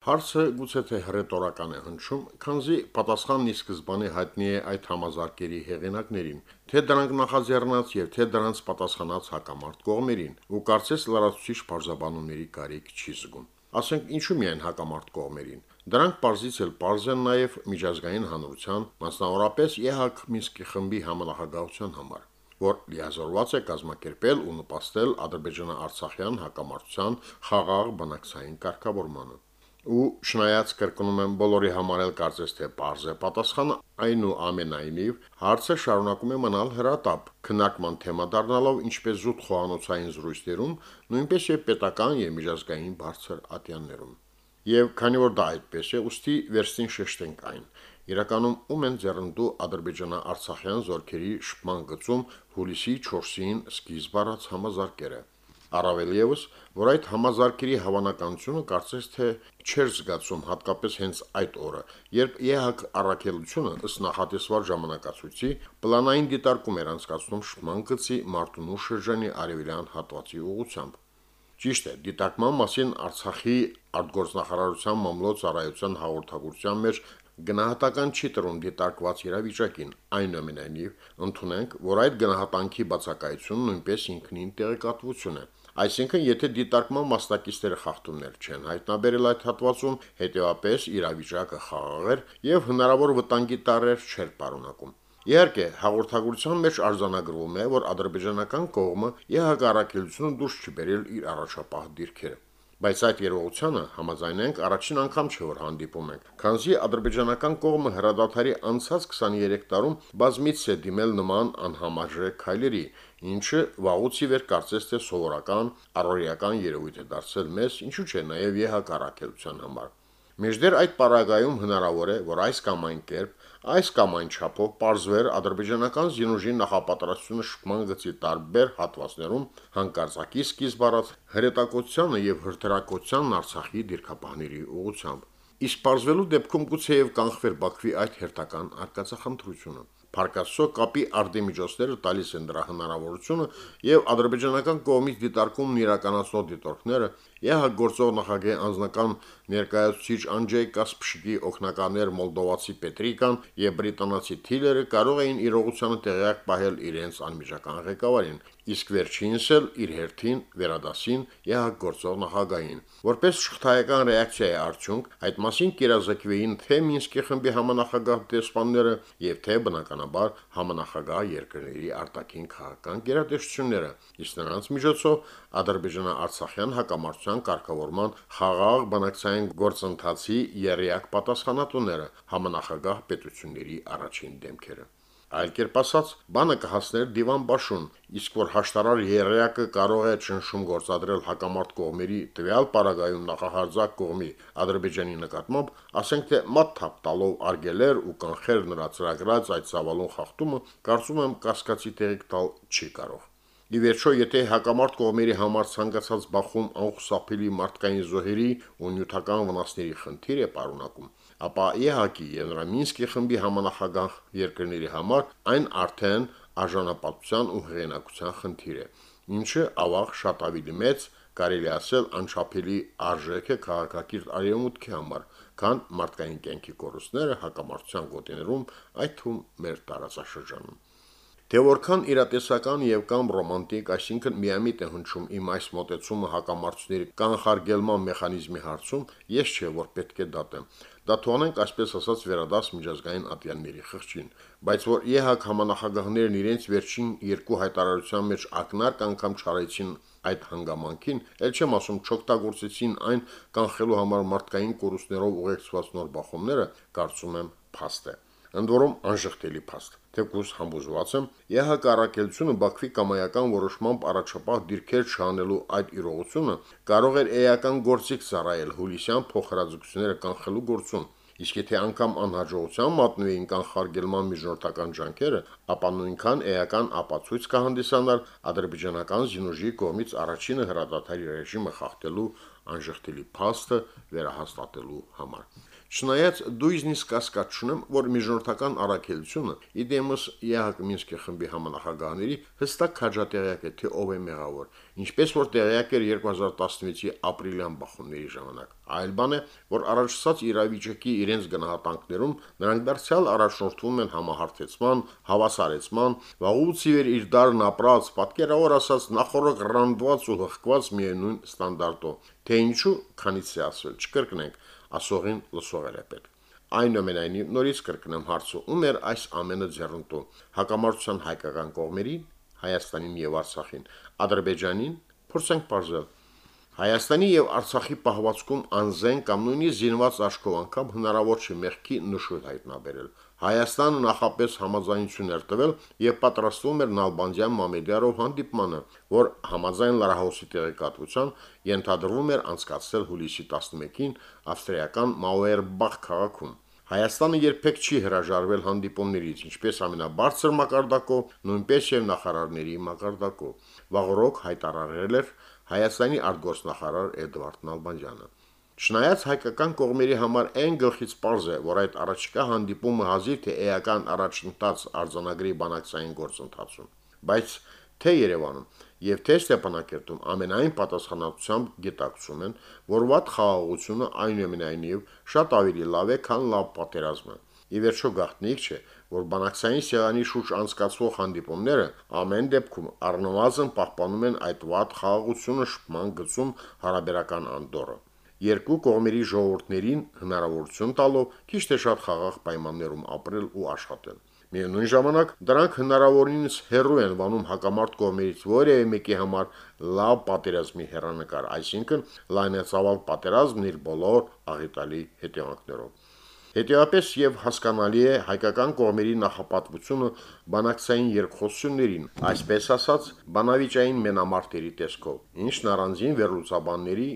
Հարցը գուցե թե հռետորական է հնչում, քանզի պատասխանն ի սկզբանե հայտնի է այդ համազարգերի հեղինակներին, թե դրանք նախաձեռնած եւ թե դրանց պատասխանած հակամարտ կողմերին, ու կարծես լրացուցիչ բարձաբանումների կարիք չի զգում։ Ասենք ինչու միայն հակամարտ կողմերին։ Դրանք parzից էլ parz են նաև միջազգային հանրության, մասնավորապես ԵՀԿ Մինսկի խմբի համանախագահության համար որ լիազորված է կազմակերպել ու նպաստել Ադրբեջանա-Արցախյան հակամարտության խաղաղ բանակցային կարգավորմանը։ Ու շնայած կրկնում եմ բոլորի համար էլ կարծես թե པարզ է պատասխանը այնուամենայնիվ հարցը շարունակում է մնալ հրատապ քննարկման թեմա դառնալով ինչպես զուտ խոհանոցային զրույցներում նույնպես եւ պետական եւ միջազգային բարձր ատյաններում Եվ քանի որ դա այդպես է, ուստի վերստին շեշտենք այն։ Իրականում ում են ձեռնտու Ադրբեջանա-Արցախյան զորքերի շփման գծում հուլիսի 4-ին սկիզբ առած համազարգերը։ Առավել եւս, որ այդ համազարգերի հավանականությունը կարծես թե չէր զգացում հատկապես հենց այդ օրը, երբ ԵՀԿ առաքելությունը ըստ նախատեսված ժամանակացույցի պլանային դիտարկում էր անցկացնում շփման գծի Մարտունու շրջանի արևելյան հատվածի ուղությամբ։ Ճիշտ է, դիտարկման մասին Արցախի արտգործնախարարության մամլոյ ծառայության հաղորդագրության մեջ գնահատական չի տրում դիտարկված իրավիճակին, այնուամենայնիվ ընդունենք, որ այդ գնահատանքի բացակայությունը նույնպես ինքնին տեղեկատվություն է։ Այսինքն, եթե դիտարկման մասնակիցները խախտումներ չեն հայտնաբերել այդ հատվածում, հետեւապես իրավիճակը խաղաղ էր եւ հնարավոր վտանգի տարեր չէր պարունակում։ Իհարկե, հաղորդագրության մեջ արձանագրվում է, որ ադրբեջանական կողմը ԵՀԿ-առաքելությունը դուրս չբերել իր առաջապահ դիրքերը։ Բայց այդ երողությանը համաձայնենք առաջին անգամ չէ որ հանդիպում ենք, քանզի ադրբեջանական կողմը հրադադարի անցած 23 տարում բազմից է դիմել նման անհամարժեք քայլերի, ինչը վաղուց ի վեր կարծես թե սովորական առօրեական երևույթ է դարձել մեզ, ինչու՞ չէ նաև ԵՀԿ առաքելության համար։ Մեջդեռ այդ պարագայում հնարավոր է, որ այս կամ այն կերպ Այս կամ այն չափով parzver ադրբեջանական զինուժի նախապատրաստությունը շփման գծի տարբեր հատվածներում հանկարծակի սկիզբ առած հրետակոծությանը եւ հրթրակոծությանն Արցախի դիրքապահների ուղությամբ։ Իսկ parzvelu դեպքում գուցեև կանխվեր Բաքվի այդ հերթական արկածախնդրությունը։ Փարկասո կապի արդեմիջոցները տալիս են դրա հնարավորությունը եւ ադրբեջանական կողմից դիտարկումն իրականացնող դիտորդները ԵՀ գործող նախագահի անձնական ներկայացուցիչ Անջեյ Կասպշիկի օկնականներ Մոլդովացի Պետրիկան եւ բրիտանացի Թիլերը կարող էին իրողությանը տեղյակ պահել իրենց անմիջական ղեկավարին, իսկ վերջինս էլ իր հերթին վերադասին ԵՀ գործող նախագահին։ Որպես շղթայական ռեակցիայի արդյունք այդ մասին կիրազեկվեին թե Մինսկի խմբի համանախագահ դեսպանները եւ թե բնականաբար համանախագահ երկրների արտաքին քաղաքական գերատեսչությունները, իսկ նրանց միջոցով Ադրբեջանա-Արցախյան հակամարտության կարգավորման խաղաղ բանակցային գործընթացի երեակ պատասխանատուները, համանախագահ պետությունների առաջին դեմքերը։ Այլ կերպ ասած, բանը կհասներ դիվան բաշուն, իսկ որ հաշտարար երեակը կարող է ճնշում գործադրել հակամարտ կողմերի տվյալ պարագայում նախահարձակ կողմի Ադրբեջանի նկատմամբ, ասենք թե մատ թափ տալով արգելեր ու կանխեր նրա ծրագրած այդ ցավալուն խախտումը, կարծում եմ կասկածի տեղիք տալ չի կարող։ Ի վերջո, եթե հակամարտ կողմերի համար ցանկացած բախում անխուսափելի մարդկային զոհերի ու նյութական վնասների խնդիր է պարունակում, ապա ԵՀԿ-ի եւ նրա Մինսկի խմբի համանախագահ երկրների համար այն արդեն արժանապատվության ու հեղինակության խնդիր է, ինչը ավաղ շատ ավելի մեծ կարելի ասել անչափելի արժեք է քաղաքակիրթ արևմուտքի համար, քան մարդկային կյանքի կորուստները հակամարտության գոտիներում, այդ թվում մեր տարածաշրջանում։ Թե որքան իրատեսական եւ կամ ռոմանտիկ, այսինքն միամիտ է հնչում իմ այս մոտեցումը հակամարտությունների կանխարգելման մեխանիզմի հարցում, ես չէ որ պետք է դատեմ։ Դա թողնենք այսպես ասած վերադաս միջազգային ատյանների խղճին, բայց որ ԵՀԿ համանախագահներն իրենց վերջին երկու հայտարարության մեջ ակնարկ անգամ չարեցին այդ հանգամանքին, ել չեմ ասում չօգտագործեցին այն կանխելու համար մարդկային կորուստներով ուղեկցված նոր բախումները, կարծում եմ փաստ է ընդ որում անժխտելի փաստ։ Թեկուզ համոզված եմ, ԵՀԿ առաքելությունը Բաքվի կամայական որոշմամբ առաջապահ դիրքեր չանելու այդ իրողությունը կարող էր էական գործիք ծառայել հուլիսյան փոխհրաձգությունները կանխելու գործում, իսկ եթե անգամ անհաջողության մատնվեին կանխարգելման միջնորդական ջանքերը, ապա նույնքան էական ապացույց կհանդիսանար ադրբեջանական զինուժի կողմից առաջինը հրադադարի ռեժիմը խախտելու անժխտելի փաստը վերահաստատելու համար։ Չնայած դույզնիսկ կասկած չունեմ, որ միջնորդական առաքելությունը իդեմս ԵՀԿ Մինսկի խմբի համանախագահների հստակ քաջատեղյակ է, թե ով է մեղավոր, ինչպես որ տեղյակ էր 2016-ի ապրիլյան բախումների ժամանակ։ Այլ բան է, որ առաջացած իրավիճակի իրենց գնահատանքներում նրանք դարձյալ առաջնորդվում են համահարթեցման, հավասարեցման, վաղուց իվեր իր դարն ապրած, պատկերավոր ասած նախորդ ռանդված ու հղկված միևնույն ստանդարտով։ Թե ինչու, քանից է ասել, չկրկնենք, ասողին լսողել է պետք։ Այնուամենայնիվ նորից կրկնեմ հարցը, ում էր այս ամենը ձեռնտու։ Հակամարտության հայկական կողմերի, Հայաստանին եւ Արցախին, Ադրբեջանին, փորձենք բարձել Հայաստանի եւ Արցախի պահվածքում անզեն կամ նույնիսկ զինված աչքով անգամ հնարավոր չէ մեղքի նշույլ հայտնաբերել։ Հայաստանը նախապես համաձայնություն էր տվել եւ պատրաստվում էր Նալբանդյան Մամեդիարով հանդիպմանը, որ համաձայն Լարահոսի տեղեկատվության ենթադրվում էր անցկացնել հուլիսի 11-ին ավստրիական Մաուերբախ քաղաքում։ Հայաստանը երբեք չի հրաժարվել հանդիպումներից, ինչպես ամենաբարձր մակարդակով, նույնպես եւ նախարարների մակարդակով։ Վաղորոք հայտարարել էր Հայաստանի արտգործնախարար Էդվարդ Նալբանդյանը։ Չնայած հայկական կողմերի համար այն գլխից པարզ է, որ այդ առաջիկա հանդիպումը հազիվ թե էական առաջընթաց արձանագրի բանակցային գործընթացում, բայց թե Երևանում եւ թե Ստեփանակերտում ամենայն պատասխանատվությամբ գիտակցում են, որ վատ խաղաղությունը այնուամենայնիվ շատ ավելի լավ է, քան լավ պատերազմը։ Ի վերջո գաղտնիք չէ, որ բանակցային սեղանի շուրջ անցկացվող հանդիպումները ամեն դեպքում առնվազն պահպանում են այդ վատ խաղաղությունը շփման գծում հարաբերական անդորը երկու կողմերի ժողովուրդներին հնարավորություն տալով քիչ թե շատ խաղաղ պայմաններում ապրել ու աշխատել։ Միևնույն ժամանակ դրանք հնարավորինս հերրու են վանում հակամարտ կողմերից որևէ մեկի համար լավ պատերազմի հերանեկար, այսինքն լայնածավալ պատերազմն իր բոլոր աղետալի հետևանքներով։ Հետևապես եւ հասկանալի է հայկական կողմերի նախապատվությունը բանակցային երկխոսություններին, այսպես ասած, բանավիճային մենամարտերի տեսքով, ինչն առանձին վերլուծաբանների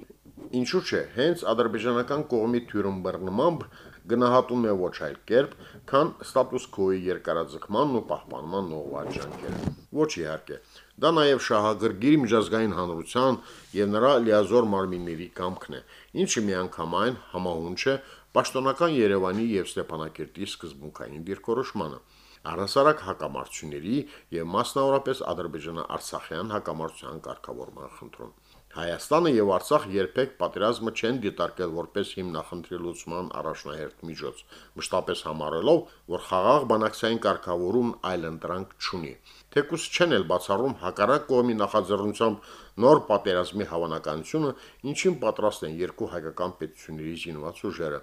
ինչու՞ չէ, հենց ադրբեջանական կողմի թյուրըմբռնմամբ գնահատում է ոչ այլ կերպ, քան ստատուս քոյի երկարաձգմանն ու պահպանման նողված ջանքերը։ Ոչ իհարկե, դա նաև շահագրգիռ միջազգային հանրության եւ նրա լիազոր մարմինների կամքն է, ինչը միանգամայն համահունչ է պաշտոնական Երևանի եւ Ստեփանակերտի սկզբունքային դիրքորոշմանը առասարակ հակամարտությունների եւ մասնավորապես Ադրբեջանա-Արցախյան հակամարտության կարգավորման խնդրում։ Հայաստանը եւ Արցախ երբեք պատերազմը չեն դիտարկել որպես հիմնախնդրի լուծման առաջնահերթ միջոց, մշտապես համարելով, որ խաղաղ բանակցային կարգավորում այլ ընտրանք չունի։ Թեկուս չեն էլ բացառում հակառակ կողմի նախաձեռնությամբ նոր պատերազմի հավանականությունը, ինչին պատրաստ են երկու հայկական պետությունների զինված ուժերը,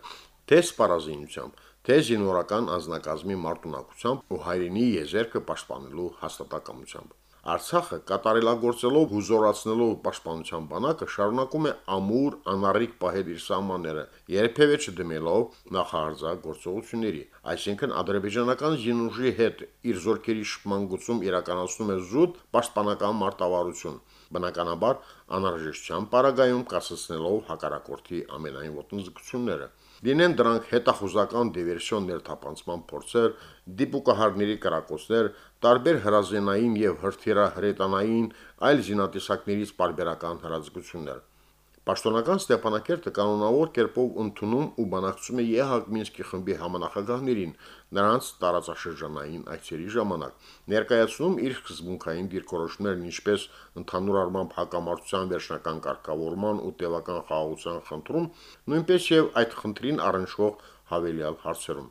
թե սպառազինությամբ, թե զինվորական անznակազմի մարտունակությամբ ու հայրենի եզերքը պաշտպանելու հաստատակամությամբ։ Արցախը կատարելագործելով հուզորացնելով պաշտպանության բանակը շարունակում է ամուր անառիկ պահել իր սահմանները, երբևէ չդմելով նախահարձակ գործողությունների, այսինքն ադրբեջանական զինուժի հետ իր զորքերի շփման գծում իրականացնում է զուտ պաշտպանական մարտավարություն, բնականաբար անհրաժեշտության պարագայում կասեցնելով հակարակորթի ամենայն ոտնձգությունները լինեն դրանք հետախուզական դիվերսիոն ներթափանցման փորձեր, դիպուկահարների կրակոցներ, տարբեր հրազենային եւ հրթիռահրետանային այլ զինատեսակներից բարբերական հրաձգություններ։ Պաշտոնական Ստեփանակերտը կանոնավոր կերպով ընդունում ու բանակցում է ԵՀԱԳ Մինսկի խմբի համանախագահներին նրանց տարածաշրջանային այցերի ժամանակ, ներկայացնում իր սկզբունքային դիրքորոշումներն ինչպես ընդհանուր առմամբ հակամարտության վերջնական կարգավորման ու տևական խաղաղության խնդրում, նույնպես եւ այդ խնդրին առնչվող հավելյալ հարցերում։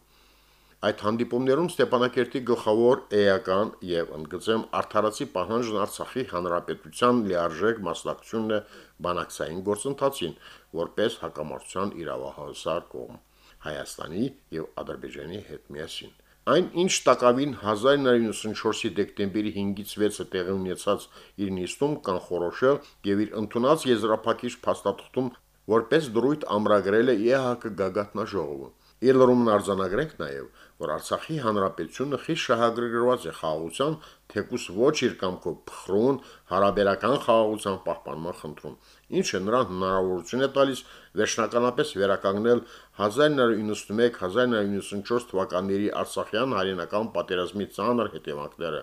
Այդ հանդիպումներում Ստեփանակերտի գլխավոր էական եւ ընդգծեմ արդարացի պահանջն Արցախի հանրապետության լիարժեք մասնակցությունն է բանակցային գործընթացին, որպես հակամարտության իրավահասար կողմ Հայաստանի եւ Ադրբեջանի հետ միասին։ Այն ինչ տակավին 1994-ի դեկտեմբերի 5-ից 6-ը տեղի ունեցած իր նիստում կանխորոշել եւ իր ընդունած եզրափակիչ փաստաթղթում որպես դրույթ ամրագրել է ԵՀԿ գագաթնաժողովը։ Իլրումն արձանագրենք նաև, որ Արցախի հանրապետությունը խիստ շահագրգռված է խաղաղության, թեկուս ոչ իր կամքով փխրուն հարաբերական խաղաղության պահպանման խնդրում, ինչը նրան հնարավորություն է տալիս վերջնականապես վերականգնել 1991-1994 թվականների Արցախյան հայրենական պատերազմի ցաներ հետևանքները,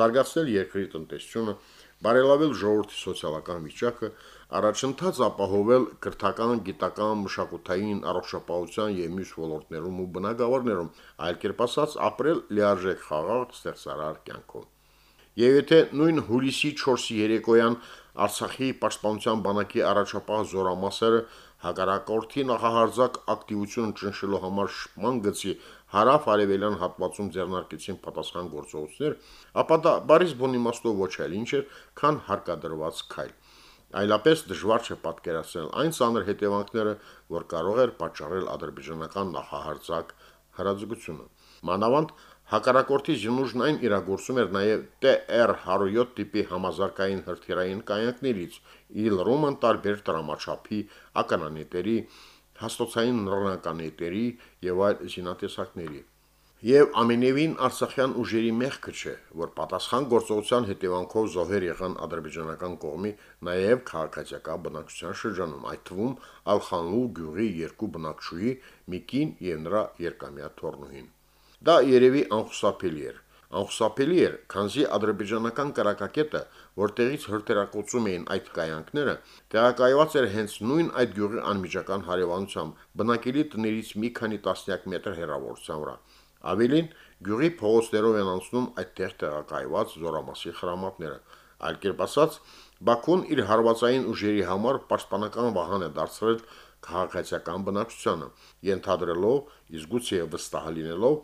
զարգացնել երկրի տնտեսությունը, բարելավել ժողովրդի սոցիալական վիճակը, առաջընթաց ապահովել կրթական, գիտական, մշակութային, առողջապահության եւ մյուս ոլորտներում ու բնակավարներում, այլ կերպ ասած, ապրել լիարժեք խաղաղ ստեղծարար կյանքով։ Եվ եթե նույն հուլիսի 4-ի երեկոյան Արցախի պաշտպանության բանակի առաջապահ զորամասերը հակառակորդի նախահարձակ ակտիվությունը ճնշելու համար շփման գծի հարավ-արևելյան հատվածում ձեռնարկեցին պատասխան գործողություններ, ապա դա բարիս բուն իմաստով ոչ այլ ինչ էր, քան հարկադրված քայլ։ Այլապես դժվար չէ պատկերացնել այն ցաներ հետևանքները, որ կարող էր պատճառել ադրբեջանական նախահարձակ հրաձգությունը։ Մանավանդ հակառակորդի զինուժն այն իրագործում էր նաև TR-107 տիպի համազարգային հրթիռային կայանքներից, իլրոման տարբեր տրամաչափի ականանետերի, հաստոցային նռնականետերի եւ այլ զինատեսակների։ Եվ ամենևին Արցախյան ուժերի մեղքը չէ, որ պատասխան գործողության հետևանքով զոհեր եղան ադրբեջանական կողմի նաև քաղաքացիական բնակչության շրջանում, այդ թվում Ալխանլու գյուղի երկու բնակչուհի Միկին եւ նրա երկամյա թորնուհին։ Դա երևի անխուսափելի էր։ Անխուսափելի էր, քանզի ադրբեջանական կրակակետը, որտեղից հրթիռակոծում էին այդ կայանքները, տեղակայված էր հենց նույն այդ գյուղի անմիջական հարևանությամբ, բնակելի տներից մի քանի տասնյակ մետր հեռավորության վրա։ Ավելին, գյուղի փողոցներով են անցնում այդտեղ տեղակայված զորամասի խրամատները։ Այլ կերպ ասած, Բաքուն իր հարվածային ուժերի համար պաշտպանական վահան է դարձրել քաղաքացիական բնակչությանը, ենթադրելով, իսկ գուցե վստահ լինելով,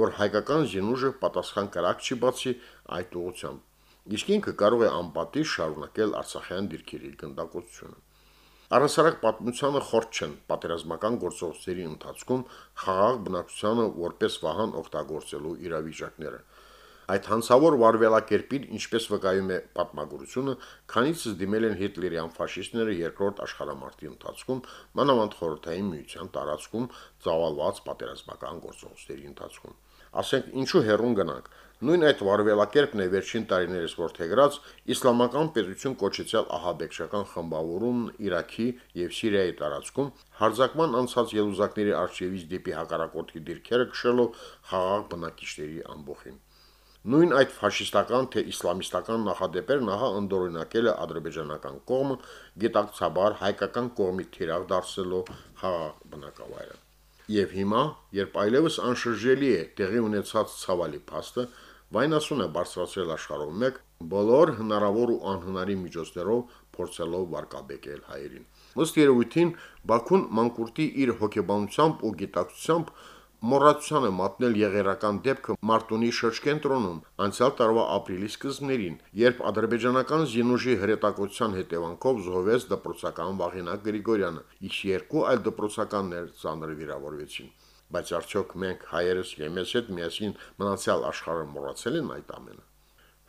որ հայկական զինուժը պատասխան կրակ չի բացի այդ ուղությամբ։ Իսկ ինքը կարող է անպատիժ շարունակել Արցախյան դիրքերի գնդակոծությունը։ Առասարակ պատմությանը խորտ չեն պատերազմական գործողությունների ընթացքում խաղաղ բնակչությանը որպես վահան օգտագործելու իրավիճակները։ Այդ հանցավոր վարվելակերպին, ինչպես վկայում է պատմագրությունը, քանից դիմել են հիտլերյան ֆաշիստները երկրորդ աշխարհամարտի ընթացքում, մանավանդ խորհրդային միության տարածքում ծավալված պատերազմական գործողությունների ընթացքում։ Ասենք ինչու հերուն գնանք։ Նույն այդ վարվելակերպն է վերջին տարիներս որթեգրած իսլամական պետություն կոչեցյալ ահաբեկչական խմբավորումն Իրաքի եւ Սիրիայի տարածքում հարձակման անցած ելուզակների արժևից դեպի հակառակորդի դիրքերը քշելով խաղաղ բնակիչների ամբողին։ Նույն այդ ֆաշիստական թե իսլամիստական նախադեպերն ահա ընդօրինակել է ադրբեջանական կողմը գիտակցաբար հայկական կողմի թիրախ դարձելով խաղաղ բնակավայրը։ Եվ հիմա, երբ այլևս անշրջելի է տեղի ունեցած ցավալի փաստը, վայնասուն է բարձրացրել աշխարհով մեկ բոլոր հնարավոր ու անհնարի միջոցներով փորձելով վարկաբեկել հայերին։ Ըստ երևույթին Բաքուն մանկուրտի իր հոգեբանությամբ ու գիտակցությամբ մոռացության է մատնել եղերական դեպքը Մարտունի շրջկենտրոնում անցյալ տարվա ապրիլի սկզբներին, երբ ադրբեջանական զինուժի հրետակոծության հետևանքով զոհվեց դպրոցական Վաղինակ Գրիգորյանը, իսկ երկու այլ դպրոցականներ ծանր վիրավորվեցին։ Բայց արդյոք մենք հայերս եւ մեզ հետ միասին մնացյալ աշխարհը մոռացել են այդ ամենը։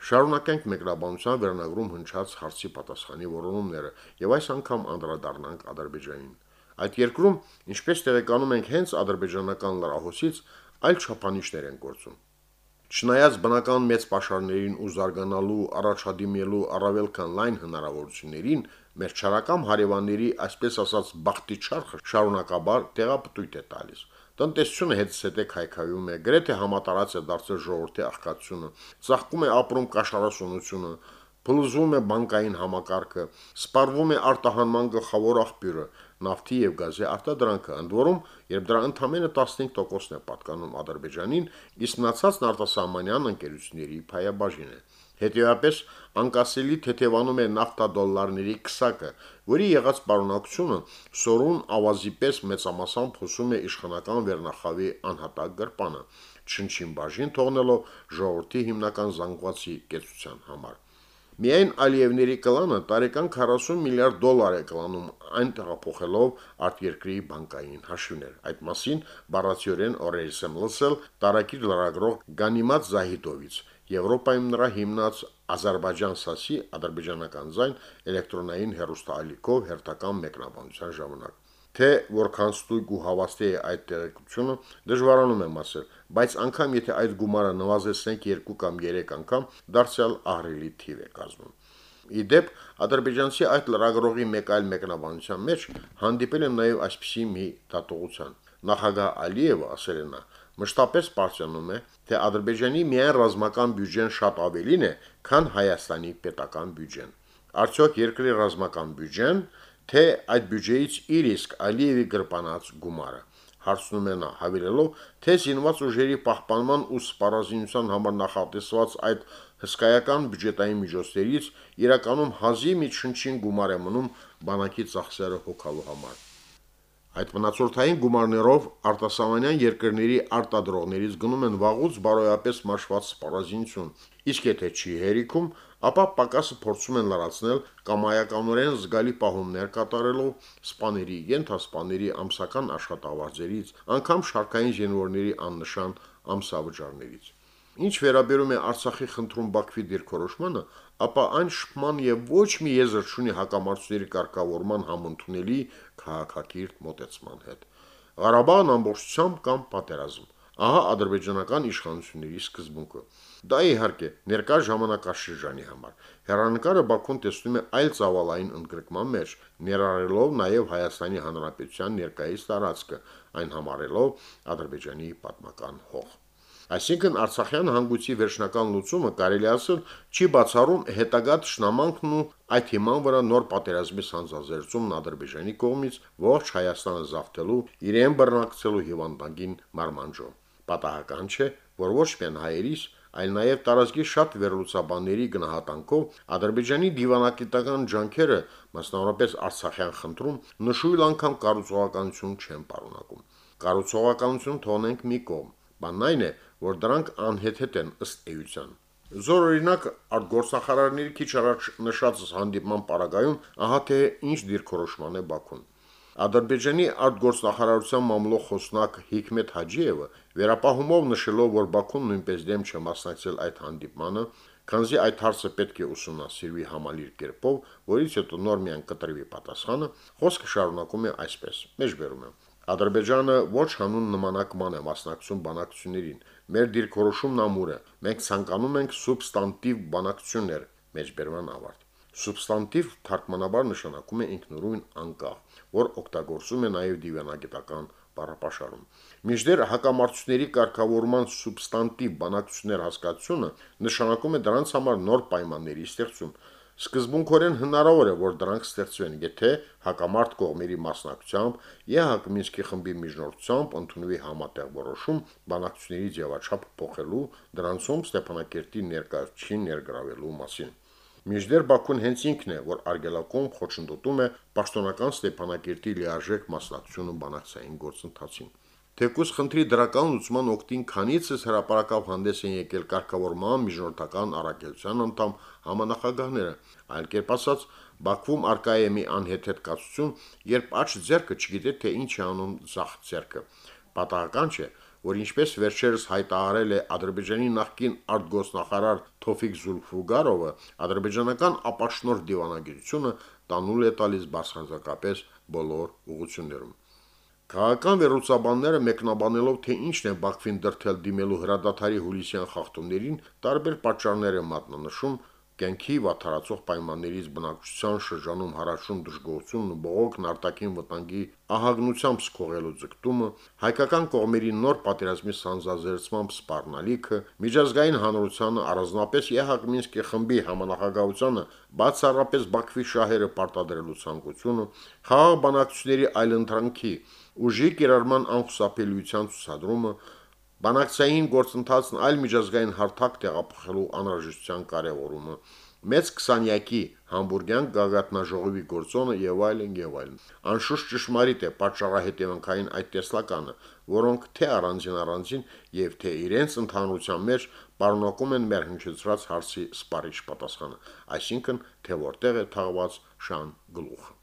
Շարունակենք մեկնաբանության վերնագրում հնչած հարցի պատասխանի որոնումները եւ այս անգամ անդրադառնանք Ադրբեջանին։ Այդ երկրում, ինչպես տեղեկանում ենք հենց ադրբեջանական լրահոսից, այլ չափանիշներ են գործում։ Չնայած բնական մեծ pašարներին ու զարգանալու, առաջադիմելու առավել քան լայն հնարավորություններին, մեր չարակամ հարևանների, այսպես ասած, բախտի չարխը շարունակաբար տեղապտույտ է տալիս։ Տնտեսությունը հետս հետ է քայքայում է, գրեթե համատարած է դարձել ժողովրդի աղքատությունը, ծաղկում է ապրում կաշառասունությունը, փլուզվում է բանկային համակարգը, սպառվում է արտահանման գլխավոր աղբյուրը, նավթի եւ գազի արտադրանքը, ընդ որում, երբ դրա ընդամենը 15%-ն է պատկանում Ադրբեջանին, իսկ մնացածն արտասահմանյան ընկերությունների փայաբաժին է։ Հետևաբար անկասելի թեթևանում է նավթադոլարների քսակը, որի եղած պարունակությունը սորուն ավազի պես մեծամասամբ փոսում է իշխանական վերնախավի անհատակ գրպանը, չնչին բաժին թողնելով ժողովրդի հիմնական զանգվածի կեցության համար։ Միայն Ալիևների կլանը տարեկան 40 միլիարդ դոլար է կլանում այն տեղափոխելով արտերկրի բանկային հաշիվներ։ Այդ մասին բառացիորեն օրերս եմ լսել տարակիր լրագրող Գանիմատ Զահիդովից, Եվրոպայում նրա հիմնած Ադրբեջան սասի ադրբեջանական զայն էլեկտրոնային հեռուստաալիքով հերթական մեկնաբանության ժամանակ թե որքան ստույգ ու հավաստի է այդ տեղեկությունը, դժվարանում եմ ասել, բայց անգամ եթե այդ գումարը նվազեցնենք 2 կամ 3 անգամ, դարձյալ ահրելի թիվ է կազմում։ Իդեպ ադրբեջանցի այդ լրագրողի մեկ այլ մեկնաբանության մեջ հանդիպել եմ նաև այսպիսի մի դատողության։ Նախագահ Ալիևը ասել է նա. մշտապես բարձրանում է, թե Ադրբեջանի միայն ռազմական բյուջեն շատ ավելին է, քան Հայաստանի պետական բյուջեն։ արդյոք երկրի ռազմական բյուջեն, թե այդ բյուջեից իր իսկ Ալիևի գրպանած գումարը հարցնում է նա, հավելելով, թե զինված ուժերի պահպանման ու սպառազինության համար նախատեսված այդ հսկայական բյուջետային միջոցներից իրականում հազի մի չնչին գումար է մնում բանակի ծախսերը հոգալու համար։ Այդ մնացորդային գումարներով արտասահմանյան երկրների արտադրողներից գնում են վաղուց բարոյապես մաշված սպառազինություն, իսկ եթե չի հերիքում, ապա պակասը փորձում են լրացնել կամայականորեն զգալի պահումներ կատարելով սպաների, ենթասպաների ամսական աշխատավարձերից, անգամ շարքային զինվորների աննշան ամսավճարներից։ Ինչ վերաբերում է Արցախի խնդրում Բաքվի դիրքորոշմանը, ապա այն շփման եւ ոչ մի եզր չունի հակամարտությունների կարգավորման համընդունելի քաղաքակիրթ մոտեցման հետ։ Ղարաբաղն ամբողջությամբ կամ պատերազմ։ Ահա ադրբեջանական իշխանությունների սկզբունքը։ Դա իհարկե ներկա ժամանակաշրջանի համար։ Հերանեկարը Բաքուն տեսնում է այլ ծավալային ընդգրկման մեջ, ներառելով նաև Հայաստանի Հանրապետության ներկայիս տարածքը, այն համարելով Ադրբեջանի պատմական հող։ Այսինքն Արցախյան հանգույցի վերջնական լուծումը կարելի ասել չի բացառում հետագա ճշնամանքն ու այդ հիման վրա նոր պատերազմի սանձազերծումն Ադրբեջանի կողմից ողջ Հայաստանը զավթելու իրեն բռնակցելու հիվանդագին մարմանջո։ Պատահական չէ, որ ոչ միայն հայերիս, այլ նաև տարածքի շատ վերլուծաբանների գնահատանքով Ադրբեջանի դիվանագիտական ջանքերը, մասնավորապես Արցախյան խնդրում, նշույլ անգամ կառուցողականություն չեն պարունակում։ Կառուցողականություն թողնենք մի կողմ, բանն այն է, որ դրանք անհեթեթ են ըստ էության։ Զոր օրինակ արտգործնախարարների քիչ առաջ նշած հանդիպման պարագայում ահա թե ինչ դիրքորոշման է Բաքուն։ Ադրբեջանի արտգործնախարարության մամլո խոսնակ Հիկմետ Հաջիևը վերապահումով նշելով, որ Բաքուն նույնպես դեմ չէ մասնակցել այդ հանդիպմանը, քանզի այդ հարցը պետք է ուսումնասիրվի համալիր կերպով, որից հետո նոր միան կտրվի պատասխանը, խոսքը շարունակում է այսպես. Մեջբերում եմ. Ադրբեջանը ոչ հանուն նմանակման է մասնակցում բանակցություններին, Մեր դիրքորոշումն ամուր է։ Մենք ցանկանում ենք սուբստանտիվ բանակցություններ, մեջբերման ավարտ։ Սուբստանտիվ թարգմանաբար նշանակում է ինքնուրույն անկախ, որ օգտագործում է նաև դիվանագիտական բառապաշարում։ Միջդեռ հակամարտությունների կարգավորման սուբստանտիվ բանակցություններ հասկացությունը նշանակում է դրանց համար նոր պայմանների ստեղծում, Սկզբունքորեն հնարավոր է, որ դրանք ստեղծվեն, եթե հակամարտ կողմերի մասնակցությամբ ԵՀԿ Մինսկի խմբի միջնորդությամբ ընդունվի համատեղ որոշում բանակցությունների ձևաչափ փոխելու դրանցում Ստեփանակերտի ներկայացուցին ներգրավելու մասին։ Միջդեռ Բաքուն հենց ինքն է, որ արգելակում խոչընդոտում է պաշտոնական Ստեփանակերտի լիարժեք մասնակցությունը բանակցային գործընթացին։ Թեկուս խնդրի դրական լուծման օկտին քանիցս հրաապարակավ հանդես են եկել կարգավորման միջնորդական առաքելության անդամ համանախագահները, այլ կերպ ասած, Բաքվում արկա է մի անհեթեթ կացություն, երբ աչ ձերքը չգիտե թե ինչ է անում ցախ ձերքը։ Պատահական չէ, որ ինչպես վերջերս հայտարարել է Ադրբեջանի նախկին արտգոսնախարար Թոֆիկ Զուլֆուգարովը, ադրբեջանական ապաշնոր դիվանագիտությունը տանուլ է տալիս բացարձակապես բոլոր ուղություններում։ Քաղաքական վերլուծաբանները մեկնաբանելով թե ինչն է Բաքվին դրթել դիմելու հրադադարի հուլիսյան խախտումներին, տարբեր պատճառներ են մատնանշում, կենքի վաթարացող պայմաններից բնակչության շրջանում հարաճուն դժգոհությունն ու բողոքն արտաքին վտանգի ահագնությամբ սկողելու ձգտումը, հայկական կողմերի նոր պատերազմի սանձազերծմամբ սպառնալիքը, միջազգային հանրությանը առանձնապես ԵՀԿ Մինսկի խմբի համանախագահությանը բացառապես Բաքվի շահերը պարտադրելու ցանկությունը, խաղաղ բանակցությունների այլընտրանքի ուժի կիրառման անխուսափելիության ցուցադրումը, բանակցային գործընթացն այլ միջազգային հարթակ տեղափոխելու անհրաժեշտության կարևորումը, մեծ 20-յակի համբուրգյան գագաթնաժողովի գործոնը եւ այլն եւ այլն։ Անշուշտ ճշմարիտ է պատճառահետևանքային այդ տեսլականը, որոնք թե առանձին առանձին եւ թե իրենց ընդհանրության մեջ պարունակում են մեր հնչեցրած հարցի սպառիչ պատասխանը, այսինքն թե որտեղ է թաղված շան գլուխը։